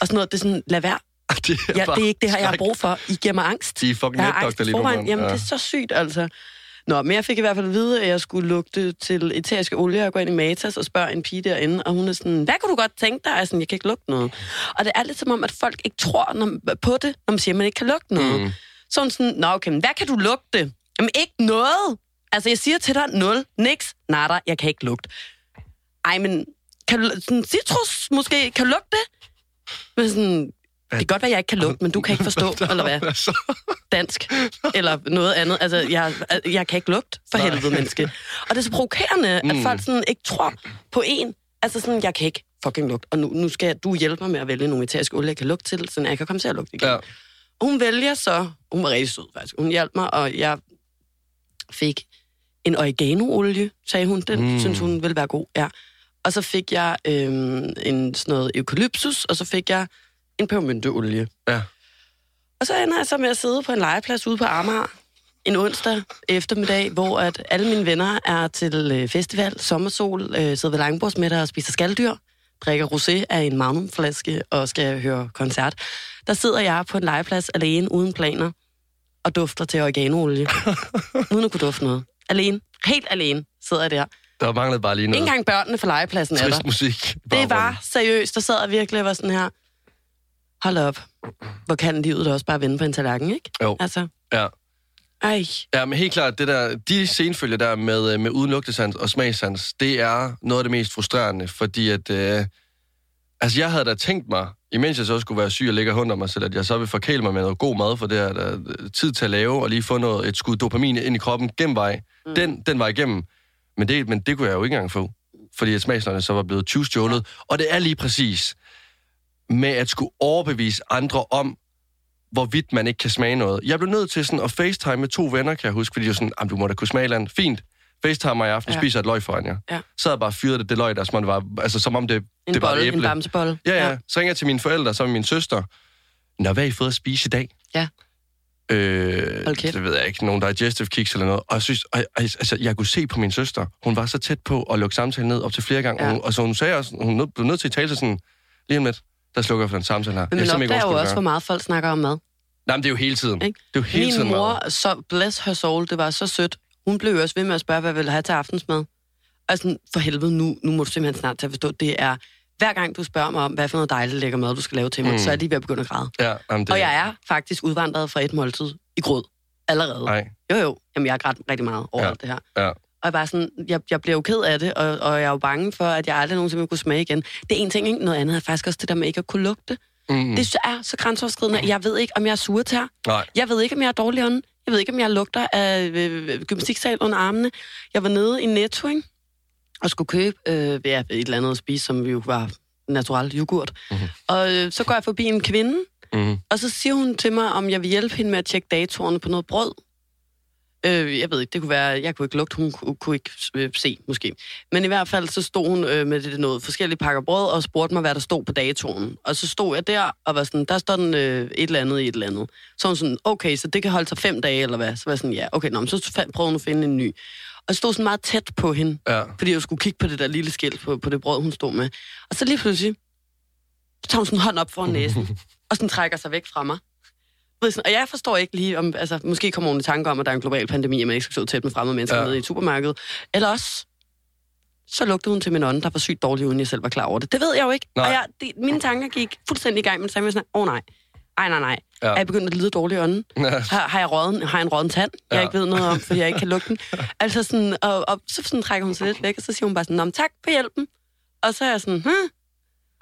[SPEAKER 2] Og sådan noget, det er sådan, lad være.
[SPEAKER 3] det
[SPEAKER 2] Ja,
[SPEAKER 3] bare
[SPEAKER 2] det er ikke det her, jeg har brug for. I giver mig angst.
[SPEAKER 3] De er fucking
[SPEAKER 2] Jeg har angst
[SPEAKER 3] lige nu.
[SPEAKER 2] Jamen,
[SPEAKER 3] Ja.
[SPEAKER 2] det er så sygt, altså. Nå, men jeg fik i hvert fald at vide, at jeg skulle lugte til eteriske olie og gå ind i Matas og spørge en pige derinde, og hun er sådan, hvad kunne du godt tænke dig? Jeg, sådan, jeg kan ikke lugte noget. Og det er lidt som om, at folk ikke tror når, på det, når man siger, at man ikke kan lugte noget. Mm. Så hun sådan, nå okay, men hvad kan du lugte? Jamen ikke noget. Altså, jeg siger til dig, nul, niks, nada, jeg kan ikke lugte. Ej, men kan du, sådan, citrus måske, kan du lugte det? Men sådan, det kan godt være, jeg ikke kan lugte, men du kan ikke forstå, (laughs) eller hvad? Dansk, eller noget andet. Altså, jeg, jeg kan ikke lugte for
[SPEAKER 3] Nej.
[SPEAKER 2] helvede, menneske. Og det er så provokerende, mm. at folk sådan ikke tror på en. Altså sådan, jeg kan ikke fucking lugte, og nu, nu skal du hjælpe mig med at vælge nogle eteriske olie, jeg kan lugte til, så jeg kan komme til at lugte igen.
[SPEAKER 3] ja.
[SPEAKER 2] Og hun vælger så, hun var rigtig sød faktisk, hun hjalp mig, og jeg fik en oregano-olie, sagde hun. Den
[SPEAKER 3] mm.
[SPEAKER 2] synes hun ville være god, ja. Og så fik jeg øhm, en sådan noget eukalyptus, og så fik jeg en pebermynteolie.
[SPEAKER 3] Ja.
[SPEAKER 2] Og så ender jeg så med at sidde på en legeplads ude på Amager en onsdag eftermiddag, hvor at alle mine venner er til øh, festival, sommersol, øh, sidder ved langbordsmiddag og spiser skalddyr, drikker rosé af en magnumflaske og skal høre koncert. Der sidder jeg på en legeplads alene, uden planer, og dufter til oreganolie. (laughs) uden at kunne dufte noget. Alene. Helt alene sidder jeg der.
[SPEAKER 3] Der manglede bare lige
[SPEAKER 2] Ikke
[SPEAKER 3] noget
[SPEAKER 2] engang børnene fra legepladsen er der.
[SPEAKER 3] trist musik. i
[SPEAKER 2] Det var seriøst. Der sad jeg virkelig og var sådan her. Hold op. Hvor kan livet da også bare vende på en tallerken, ikke?
[SPEAKER 3] Jo.
[SPEAKER 2] Altså,
[SPEAKER 3] Ja.
[SPEAKER 2] ej.
[SPEAKER 3] Ja, men helt klart, det der, de senfølger der med, øh, med uden lugtesans og smagsans, det er noget af det mest frustrerende, fordi at... Øh, altså, jeg havde da tænkt mig, imens jeg så skulle være syg og ligge og mig selv, at jeg så vil forkæle mig med noget god mad, for det er der øh, tid til at lave, og lige få noget, et skud dopamin ind i kroppen gennem vej. Mm. Den, den var igennem. Men det, men det kunne jeg jo ikke engang få, fordi at smagsløgene så var blevet 20 stjålet. Og det er lige præcis med at skulle overbevise andre om, hvorvidt man ikke kan smage noget. Jeg blev nødt til sådan at facetime med to venner, kan jeg huske, fordi de var sådan, "Jamen, du må da kunne smage et andet. Fint. Facetime mig i aften, ja.
[SPEAKER 2] Ja.
[SPEAKER 3] spiser et løg foran jer.
[SPEAKER 2] Ja.
[SPEAKER 3] Så havde bare fyret det, det løg der, som om det var, altså, som om det,
[SPEAKER 2] En
[SPEAKER 3] det var
[SPEAKER 2] bolle,
[SPEAKER 3] et
[SPEAKER 2] en
[SPEAKER 3] æble.
[SPEAKER 2] bamsebolle.
[SPEAKER 3] Ja, ja. Så ringer jeg til mine forældre, så min søster. Nå, hvad har I fået at spise i dag?
[SPEAKER 2] Ja.
[SPEAKER 3] Øh,
[SPEAKER 2] kæft.
[SPEAKER 3] det ved jeg ikke, nogle digestive kicks eller noget. Og jeg synes, og, og, altså, jeg kunne se på min søster, hun var så tæt på at lukke samtalen ned op til flere gange.
[SPEAKER 2] Ja.
[SPEAKER 3] Og, hun, og så hun sagde også, hun nød- blev nødt til at tale sig sådan, lige om lidt, der slukker jeg for den samtale her.
[SPEAKER 2] Men man opdager jo også, hvor meget folk snakker om mad.
[SPEAKER 3] Nej, men det er jo hele tiden.
[SPEAKER 2] Ikke?
[SPEAKER 3] Det er jo hele
[SPEAKER 2] Min
[SPEAKER 3] tiden
[SPEAKER 2] mor, så bless her soul, det var så sødt. Hun blev jo også ved med at spørge, hvad jeg ville have til aftensmad. Og sådan, for helvede, nu, nu må du simpelthen snart til at forstå, det er, hver gang du spørger mig om, hvad for noget dejligt lækker mad, du skal lave til mig,
[SPEAKER 3] Mm.
[SPEAKER 2] mm. så er jeg lige ved at begynde at græde.
[SPEAKER 3] Ja, jamen, det,
[SPEAKER 2] Og jeg er faktisk udvandret fra et måltid i grød. Allerede.
[SPEAKER 3] Nej,
[SPEAKER 2] Jo, jo. Jamen, jeg har grædt rigtig meget over
[SPEAKER 3] ja.
[SPEAKER 2] det her.
[SPEAKER 3] ja.
[SPEAKER 2] Og jeg, bare sådan, jeg, jeg bliver jo ked af det, og, og jeg er jo bange for, at jeg aldrig nogensinde vil kunne smage igen. Det er en ting, ikke? Noget andet er faktisk også det der med ikke at kunne lugte.
[SPEAKER 3] Mm.
[SPEAKER 2] Mm. Det er så grænseoverskridende. Jeg ved ikke, om jeg er surtær.
[SPEAKER 3] Nej.
[SPEAKER 2] Jeg ved ikke, om jeg er dårlig ånd. Jeg ved ikke, om jeg lugter af øh, gymnastiksal under armene. Jeg var nede i Netto, ikke? og skulle købe øh, ja, et eller andet at spise, som jo var naturalt yoghurt. Mm-hmm. Og øh, så går jeg forbi en kvinde,
[SPEAKER 3] Mm.
[SPEAKER 2] og så siger hun til mig, om jeg vil hjælpe hende med at tjekke datorerne på noget brød. Øh, jeg ved ikke, det kunne være, jeg kunne ikke lugte, hun kunne, ikke øh, se, måske. Men i hvert fald, så stod hun øh, med det noget forskellige pakker brød, og spurgte mig, hvad der stod på datoen. Og så stod jeg der, og var sådan, der står den øh, et eller andet i et eller andet. Så hun sådan, okay, så det kan holde sig fem dage, eller hvad? Så var jeg sådan, ja, okay, nå, men så prøvede hun at finde en ny. Og jeg stod sådan meget tæt på hende,
[SPEAKER 3] Ja.
[SPEAKER 2] fordi jeg skulle kigge på det der lille skilt på, på det brød, hun stod med. Og så lige pludselig, så tager hun sådan en hånd op foran næsen, (laughs) og sådan trækker sig væk fra mig. Og jeg forstår ikke lige, om, altså, måske kommer hun i tanke om, at der er en global pandemi, at man ikke skal stå tæt med fremmede mennesker
[SPEAKER 3] Ja.
[SPEAKER 2] nede i et supermarked. Eller også, så lugtede hun til min ånd, der var sygt dårlig, uden jeg selv var klar over det. Det ved jeg jo ikke.
[SPEAKER 3] Nej.
[SPEAKER 2] Og jeg, det, mine tanker gik fuldstændig i gang, men så var jeg sådan, åh oh, nej, ej nej nej.
[SPEAKER 3] Ja.
[SPEAKER 2] Er jeg begyndt at lide dårlig i ånden?
[SPEAKER 3] Ja.
[SPEAKER 2] Har, har, jeg råden, har jeg en råden tand, jeg
[SPEAKER 3] Ja.
[SPEAKER 2] ikke ved noget om, fordi jeg ikke kan lugte den? (laughs) Altså sådan, og, og så sådan trækker hun sig lidt væk, og så siger hun bare sådan, tak for hjælpen. Og så er jeg sådan, hm?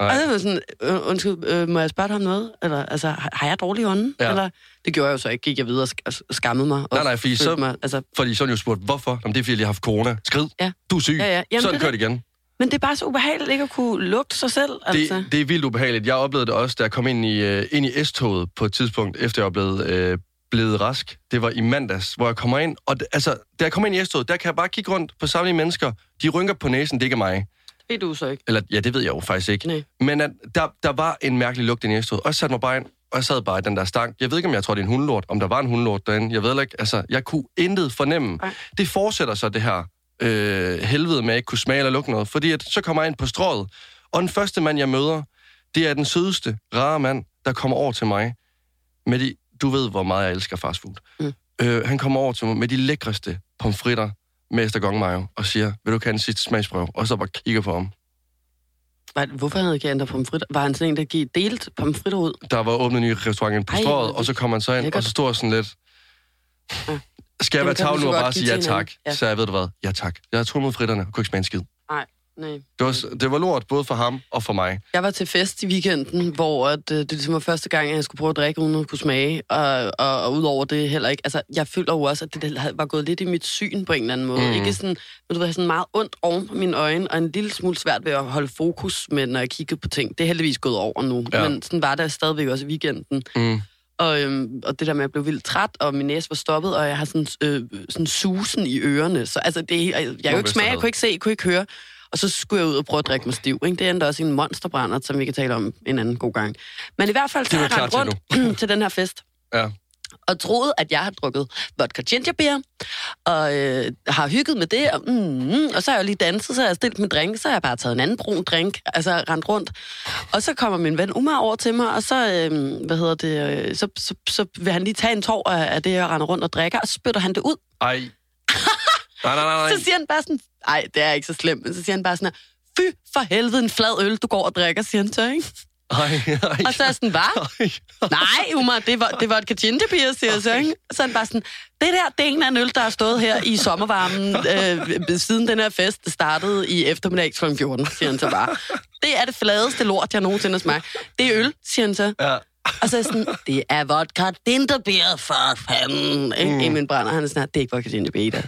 [SPEAKER 3] Nej.
[SPEAKER 2] Og jeg sådan, øh, undskyld, øh, må jeg spørge dig om noget? Eller, altså, har, har jeg dårlig ånden?
[SPEAKER 3] Ja.
[SPEAKER 2] Eller, det gjorde jeg jo så ikke, gik jeg videre og sk- og skammede mig. Og
[SPEAKER 3] Nej, nej, fordi så-
[SPEAKER 2] Mig, altså,
[SPEAKER 3] Fordi så jo spurgt, hvorfor? Jamen, det er, fordi jeg har haft corona. Skrid.
[SPEAKER 2] Ja.
[SPEAKER 3] Du er syg.
[SPEAKER 2] Ja, ja. Jamen,
[SPEAKER 3] så
[SPEAKER 2] det
[SPEAKER 3] det
[SPEAKER 2] er
[SPEAKER 3] kørt igen.
[SPEAKER 2] men det er bare så ubehageligt ikke at kunne lugte sig selv. Altså.
[SPEAKER 3] Det, det er vildt ubehageligt. Jeg oplevede det også, da jeg kom ind i, uh, ind i S-toget på et tidspunkt, efter jeg var blevet, uh, blevet rask. Det var i mandags, hvor jeg kommer ind. Og det, altså, da jeg kommer ind i S-toget, der kan jeg bare kigge rundt på samtlige mennesker. De rynker på næsen, det er ikke mig.
[SPEAKER 2] Ved du så ikke.
[SPEAKER 3] Eller, ja, det ved jeg jo faktisk ikke.
[SPEAKER 2] Nej.
[SPEAKER 3] Men at, der, der var en mærkelig lugt i S-toget. Og jeg satte mig bare ind, og jeg sad bare i den der stank. Jeg ved ikke, om jeg tror, det er en hundelort. Om der var en hundelort derinde. Jeg ved ikke. Altså, jeg kunne intet fornemme.
[SPEAKER 2] Nej.
[SPEAKER 3] Det fortsætter så, det her øh, helvede med at ikke kunne smage eller lugte noget. Fordi at, så kommer jeg ind på strået, og den første mand, jeg møder, det er den sødeste, rare mand, der kommer over til mig. Med de, du ved, hvor meget jeg elsker fastfood.
[SPEAKER 2] Mm.
[SPEAKER 3] Øh, han kommer over til mig med de lækreste pomfritter med estergon mayo, og siger, vil du have en sidste smagsprøve? Og så bare kigger på ham.
[SPEAKER 2] Var, hvorfor havde jeg ændret pomfritter? Var han sådan en, der gik delt pomfritter ud?
[SPEAKER 3] der var åbnet en ny restaurant på strået, og så kom man så ind,
[SPEAKER 2] lækkert.
[SPEAKER 3] og så stod sådan lidt...
[SPEAKER 2] Ja.
[SPEAKER 3] Skal jeg være
[SPEAKER 2] kan du
[SPEAKER 3] tavle
[SPEAKER 2] så
[SPEAKER 3] nu og bare sige ja tak?
[SPEAKER 2] Ja.
[SPEAKER 3] Så jeg ved du hvad, ja tak. Jeg har trummet fritterne og kunne ikke smage en skid.
[SPEAKER 2] Nej, nej.
[SPEAKER 3] Det var, det var lort både for ham og for mig.
[SPEAKER 2] Jeg var til fest i weekenden, hvor at, øh, det ligesom var første gang, at jeg skulle prøve at drikke, uden at kunne smage. Og, og, og udover det heller ikke. Altså, jeg føler jo også, at det der var gået lidt i mit syn på en eller anden måde.
[SPEAKER 3] Mm.
[SPEAKER 2] Ikke sådan, men du ved, sådan meget ondt oven på mine øjne, og en lille smule svært ved at holde fokus med, når jeg kiggede på ting. Det er heldigvis gået over nu.
[SPEAKER 3] Ja.
[SPEAKER 2] Men sådan var det stadigvæk også i weekenden.
[SPEAKER 3] Mm.
[SPEAKER 2] Og, øhm, og det der med, at jeg blev vildt træt, og min næse var stoppet, og jeg har sådan, øh, sådan susen i ørerne. Så altså, det, jeg, jeg, jeg kunne ikke smage,
[SPEAKER 3] jeg
[SPEAKER 2] kunne ikke se, jeg kunne ikke høre. Og så skulle jeg ud og prøve at drikke mig stiv. Ikke? Det endte også i en monsterbrænder, som vi kan tale om en anden god gang. Men i hvert fald, så har jeg rendt
[SPEAKER 3] til
[SPEAKER 2] rundt (clears throat) til den her fest.
[SPEAKER 3] Ja.
[SPEAKER 2] Og troede, at jeg har drukket vodka ginger beer, og øh, har hygget med det, og, mm, og så har jeg jo lige danset, så har jeg stillet min drink, så har jeg bare taget en anden brun drink, altså rendt rundt. Og så kommer min ven Umar over til mig, og så, øh, hvad hedder det, øh, så, så, så vil han lige tage en tår af, af det, jeg render rundt og drikker, og så spytter han det ud.
[SPEAKER 3] Ej. Nej, nej, nej.
[SPEAKER 2] Så siger han bare sådan, nej, det er ikke så slemt, men så siger han bare sådan fy for helvede, en flad øl, du går og drikker, siger han så, ikke?
[SPEAKER 3] Ej, ej.
[SPEAKER 2] Og så er jeg sådan, hvad?
[SPEAKER 3] Ej.
[SPEAKER 2] Nej, Umar, det var, det var et beer, siger jeg så, ikke? Så han bare sådan, det der, det er en af en øl, der har stået her i sommervarmen, øh, siden den her fest startede i eftermiddag kl. 14, siger han så bare. Det er det fladeste lort, jeg nogensinde har smagt. Det er øl, siger han så.
[SPEAKER 3] Ja.
[SPEAKER 2] Og så er sådan, det er vodka dinterbeer, for fanden. Ikke? Mm. Emil brænder, han er sådan det er ikke vodka dinterbeer,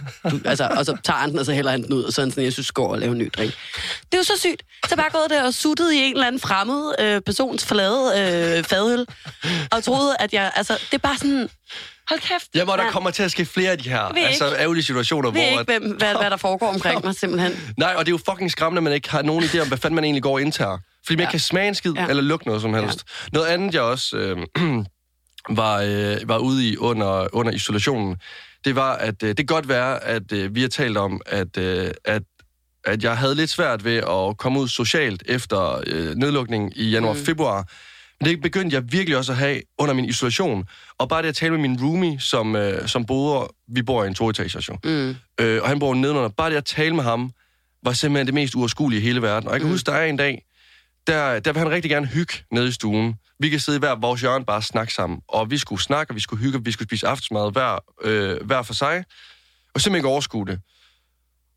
[SPEAKER 2] altså, og så tager han den, og så hælder han den ud, og så han sådan, jeg synes, går og lave en ny drink. Det er jo så sygt. Så bare gået der og suttet i en eller anden fremmed øh, persons flade øh, fadøl, og troede, at jeg, altså, det er bare sådan, hold kæft.
[SPEAKER 3] Jeg må, der kommer til at ske flere af de her altså, ærgerlige situationer,
[SPEAKER 2] ved
[SPEAKER 3] hvor...
[SPEAKER 2] ikke, hvem, hvad, hvad der (laughs) foregår omkring mig, simpelthen.
[SPEAKER 3] Nej, og det er jo fucking skræmmende, at man ikke har nogen idé om, hvad fanden man egentlig går og indtager. Fordi man
[SPEAKER 2] Ja.
[SPEAKER 3] ja. kan smage en skid,
[SPEAKER 2] Ja.
[SPEAKER 3] ja. eller lugte noget som helst. Ja. Noget andet, jeg også øh, (clears throat) var, øh, var ude i under, under isolationen, det var, at øh, det kan godt være, at øh, vi har talt om, at, øh, at, at jeg havde lidt svært ved at komme ud socialt efter øh, nedlukningen i januar-februar. Men det begyndte jeg virkelig også at have under min isolation. Og bare det at tale med min roomie, som, øh, som boede, vi bor i en toetager, jo.
[SPEAKER 2] Mm.
[SPEAKER 3] Øh, og han bor nedenunder. Bare det at tale med ham, var simpelthen det mest uoverskuelige i hele verden. Og jeg kan mm. huske, der er en dag, der, der vil han rigtig gerne hygge nede i stuen. Vi kan sidde i hver vores hjørne bare og snakke sammen. Og vi skulle snakke, og vi skulle hygge, og vi skulle spise aftensmad hver, øh, hver for sig. Og simpelthen ikke overskue det.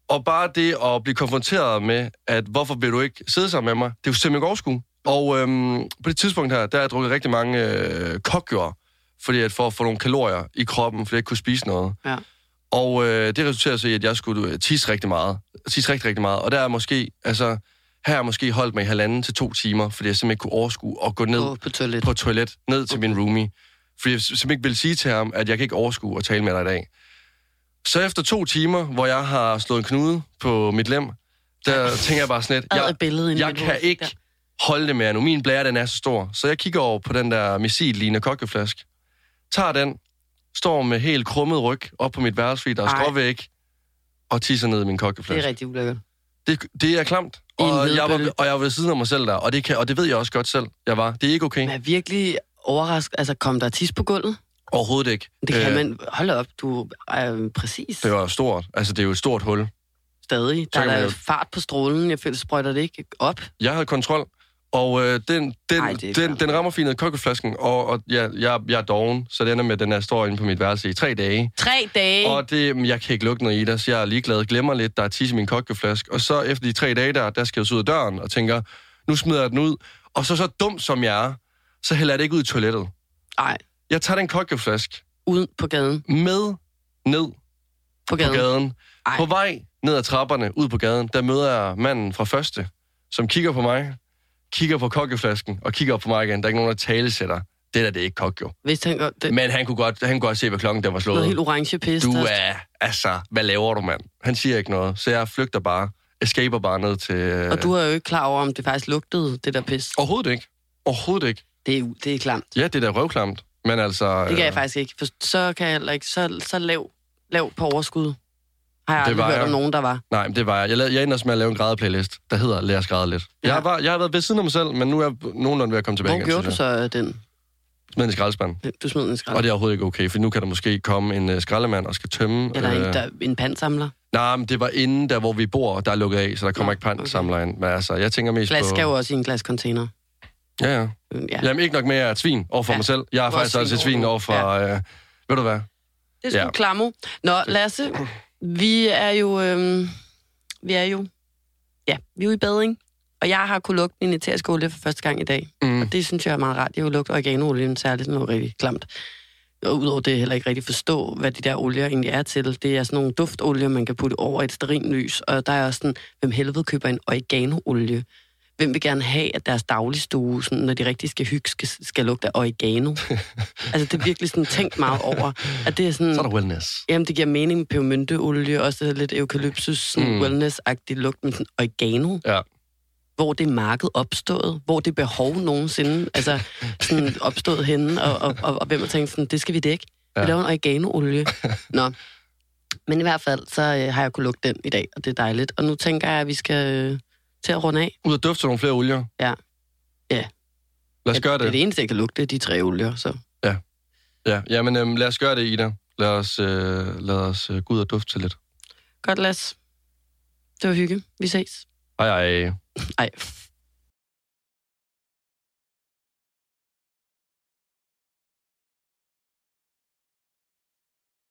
[SPEAKER 3] Og bare det at blive konfronteret med, at hvorfor vil du ikke sidde sammen med mig, det er jo simpelthen ikke overskue. Og øhm, på det tidspunkt her, der har jeg drukket rigtig mange øh, kokgjør, fordi at for at få nogle kalorier i kroppen, fordi jeg ikke kunne spise noget.
[SPEAKER 2] Ja.
[SPEAKER 3] Og øh, det resulterede så i, at jeg skulle øh, tisse rigtig meget. Tisse rigtig, rigtig meget. Og der er måske, altså, her har måske holdt mig i halvanden til to timer, fordi jeg simpelthen ikke kunne overskue og gå ned
[SPEAKER 2] på toilet.
[SPEAKER 3] på toilet, ned til min roomie. Fordi jeg simpelthen ikke ville sige til ham, at jeg kan ikke overskue at tale med dig i dag. Så efter to timer, hvor jeg har slået en knude på mit lem, der tænker jeg bare sådan lidt, jeg, jeg kan ikke holde det mere nu. Min blære, den er så stor. Så jeg kigger over på den der missil kokkeflaske, tager den, står med helt krummet ryg op på mit værelse, fordi der er
[SPEAKER 2] Ej.
[SPEAKER 3] stråvæg, og tisser ned i min
[SPEAKER 2] Det
[SPEAKER 3] kokkeflaske.
[SPEAKER 2] er rigtig ulækkert.
[SPEAKER 3] Det, det er klamt. Og jeg, var, og jeg var ved siden af mig selv der, og det, kan, og det ved jeg også godt selv, jeg var. Det er ikke okay.
[SPEAKER 2] Men er virkelig overrasket. Altså, kom der tis på gulvet?
[SPEAKER 3] Overhovedet ikke.
[SPEAKER 2] Det kan
[SPEAKER 3] Øh,
[SPEAKER 2] man... Hold op, du er øh, præcis
[SPEAKER 3] Det var stort. Altså, det er jo et stort hul.
[SPEAKER 2] stadig. Der er
[SPEAKER 3] jo-
[SPEAKER 2] fart på strålen. Jeg føler, sprøjter det ikke op.
[SPEAKER 3] Jeg havde kontrol, og øh, den, den,
[SPEAKER 2] Ej, er
[SPEAKER 3] den, den rammer fint ned i og, og ja, jeg, jeg er doven, så det ender med, at den er står inde på mit værelse i tre dage.
[SPEAKER 2] Tre dage.
[SPEAKER 3] Og det, jeg kan ikke lukke noget i det, så jeg er ligeglad, glemmer lidt, der er tis i min kokkeflaske. Og så efter de tre dage der, der skal jeg så ud af døren og tænker, nu smider jeg den ud. Og så så dum som jeg er, så hælder jeg det ikke ud i toilettet.
[SPEAKER 2] Nej,
[SPEAKER 3] Jeg tager den kokkeflaske
[SPEAKER 2] ude på gaden.
[SPEAKER 3] med ned
[SPEAKER 2] På
[SPEAKER 3] på
[SPEAKER 2] gaden.
[SPEAKER 3] gaden.
[SPEAKER 2] Ej.
[SPEAKER 3] På vej ned ad trapperne, ud på gaden, der møder jeg manden fra første, som kigger på mig, kigger på kokkeflasken og kigger op på mig igen. Der er ikke nogen, der talesætter. Det der, det er ikke kok, jo.
[SPEAKER 2] Hvis han godt... Det,
[SPEAKER 3] Men han kunne godt, han kunne godt se, hvad klokken der var
[SPEAKER 2] noget helt
[SPEAKER 3] slået.
[SPEAKER 2] orange pis.
[SPEAKER 3] Du
[SPEAKER 2] der-
[SPEAKER 3] er, altså, hvad laver du, mand? Han siger ikke noget, så jeg flygter bare, escaper bare ned til... øh,
[SPEAKER 2] Og du er jo ikke klar over, om det faktisk lugtede, det der pis.
[SPEAKER 3] Overhovedet ikke. Overhovedet ikke.
[SPEAKER 2] Det er, det er klamt.
[SPEAKER 3] Ja, det er da røvklamt. Men altså...
[SPEAKER 2] Det kan jeg
[SPEAKER 3] øh,
[SPEAKER 2] faktisk ikke. For så kan jeg heller ikke... Så, så lav, lav på overskud. Har jeg
[SPEAKER 3] Det
[SPEAKER 2] aldrig
[SPEAKER 3] var
[SPEAKER 2] hørt
[SPEAKER 3] jeg.
[SPEAKER 2] om nogen, der var.
[SPEAKER 3] Nej, men det var jeg. Jeg, lavede, jeg også med at lave en grædeplaylist, der hedder Lad os græde lidt.
[SPEAKER 2] Ja.
[SPEAKER 3] Jeg, var, jeg har været ved siden af mig selv, men nu er jeg nogenlunde ved at komme tilbage
[SPEAKER 2] Hvor
[SPEAKER 3] igen
[SPEAKER 2] gjorde
[SPEAKER 3] til
[SPEAKER 2] du så den?
[SPEAKER 3] den i skraldespanden.
[SPEAKER 2] Du smed den i skrald.
[SPEAKER 3] Og det er overhovedet ikke okay, for nu kan der måske komme en uh, skraldemand og skal tømme...
[SPEAKER 2] Eller en,
[SPEAKER 3] øh,
[SPEAKER 2] der, en pandsamler.
[SPEAKER 3] Nej, men det var inde der, hvor vi bor, der er lukket af, så der kommer
[SPEAKER 2] Nå,
[SPEAKER 3] ikke pantsamler ind. Men altså, jeg tænker mest
[SPEAKER 2] Glas
[SPEAKER 3] på...
[SPEAKER 2] skal jo også i en glascontainer.
[SPEAKER 3] Ja, ja.
[SPEAKER 2] Ja.
[SPEAKER 3] Jamen, ikke nok med, at jeg er svin over for
[SPEAKER 2] Ja.
[SPEAKER 3] mig selv. Jeg er
[SPEAKER 2] er
[SPEAKER 3] faktisk også et
[SPEAKER 2] svin over
[SPEAKER 3] for... Øh, ved du hvad?
[SPEAKER 2] Det er sgu
[SPEAKER 3] Ja.
[SPEAKER 2] ja. klammer. Nå, Lasse, vi er jo... Øhm, vi er jo... Ja, vi er jo i bading. Og jeg har kunnet lugte min eteriske olie for første gang i dag.
[SPEAKER 3] Mm.
[SPEAKER 2] Og det synes jeg er meget rart. Jeg har jo lugtet organoolien særligt noget rigtig klamt. Og udover det heller ikke rigtig forstå, hvad de der olier egentlig er til. Det er sådan nogle duftolier, man kan putte over et sterinlys. Og der er også sådan, hvem helvede køber en oregano-olie? Hvem vil gerne have, at deres dagligstue, sådan, når de rigtig skal hygge, skal, skal lugte af oregano? (laughs) altså, det er virkelig sådan tænkt meget over, at det er sådan...
[SPEAKER 3] Så er der wellness.
[SPEAKER 2] Jamen, det giver mening med pebermynteolie, også det lidt eukalyptus, sådan
[SPEAKER 3] Mm.
[SPEAKER 2] wellness-agtig lugt, men sådan oregano.
[SPEAKER 3] Ja.
[SPEAKER 2] Hvor det er marked opstået, hvor det behov nogensinde, altså sådan (laughs) opstået henne, og, og, og, og hvem har tænkt sådan, det skal vi dække.
[SPEAKER 3] Ja.
[SPEAKER 2] Vi laver en oregano-olie. (laughs) Nå. Men i hvert fald, så øh, har jeg kunnet lugte den i dag, og det er dejligt. Og nu tænker jeg, at vi skal øh, til at runde af.
[SPEAKER 3] Ud og dufte nogle flere olier.
[SPEAKER 2] Ja. Ja.
[SPEAKER 3] Lad os gøre
[SPEAKER 2] Det er
[SPEAKER 3] det.
[SPEAKER 2] det eneste, jeg kan lugte, det er de tre olier, så
[SPEAKER 3] Ja, jamen øhm, lad os gøre det, Ida. Lad os, øh, lad os øh, gå ud og dufte til lidt.
[SPEAKER 2] godt, Lasse. Det var hygge. Vi ses.
[SPEAKER 3] Hej, hej.
[SPEAKER 2] Ej.